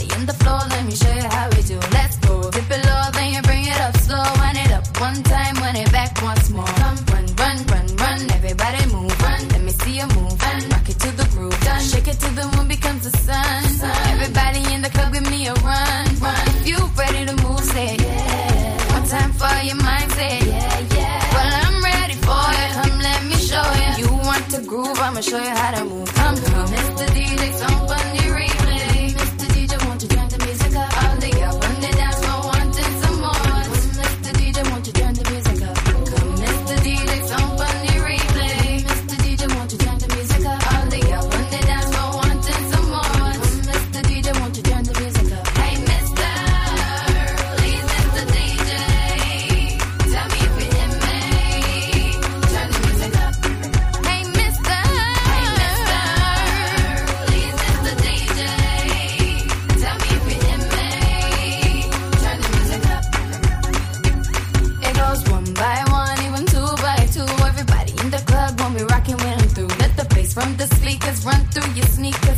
body on the floor, let me show you how we do. Let's go, dip it low, then you bring it up slow. Wind it up one time, wind it back once more. Come, run, run, run, run, everybody move. Run, let me see you move. Run, rock it to the groove. Done, shake it till the moon becomes the sun. Sun, Everybody in the club, give me a run. Run, if you ready to move, say yeah. One time for your mindset. yeah, yeah. Well, I'm ready for it. Come, let me show you. You want to groove? I'ma show you how to move. Come, come, Mr. DJ, some funny reason. From the speakers run through your sneakers.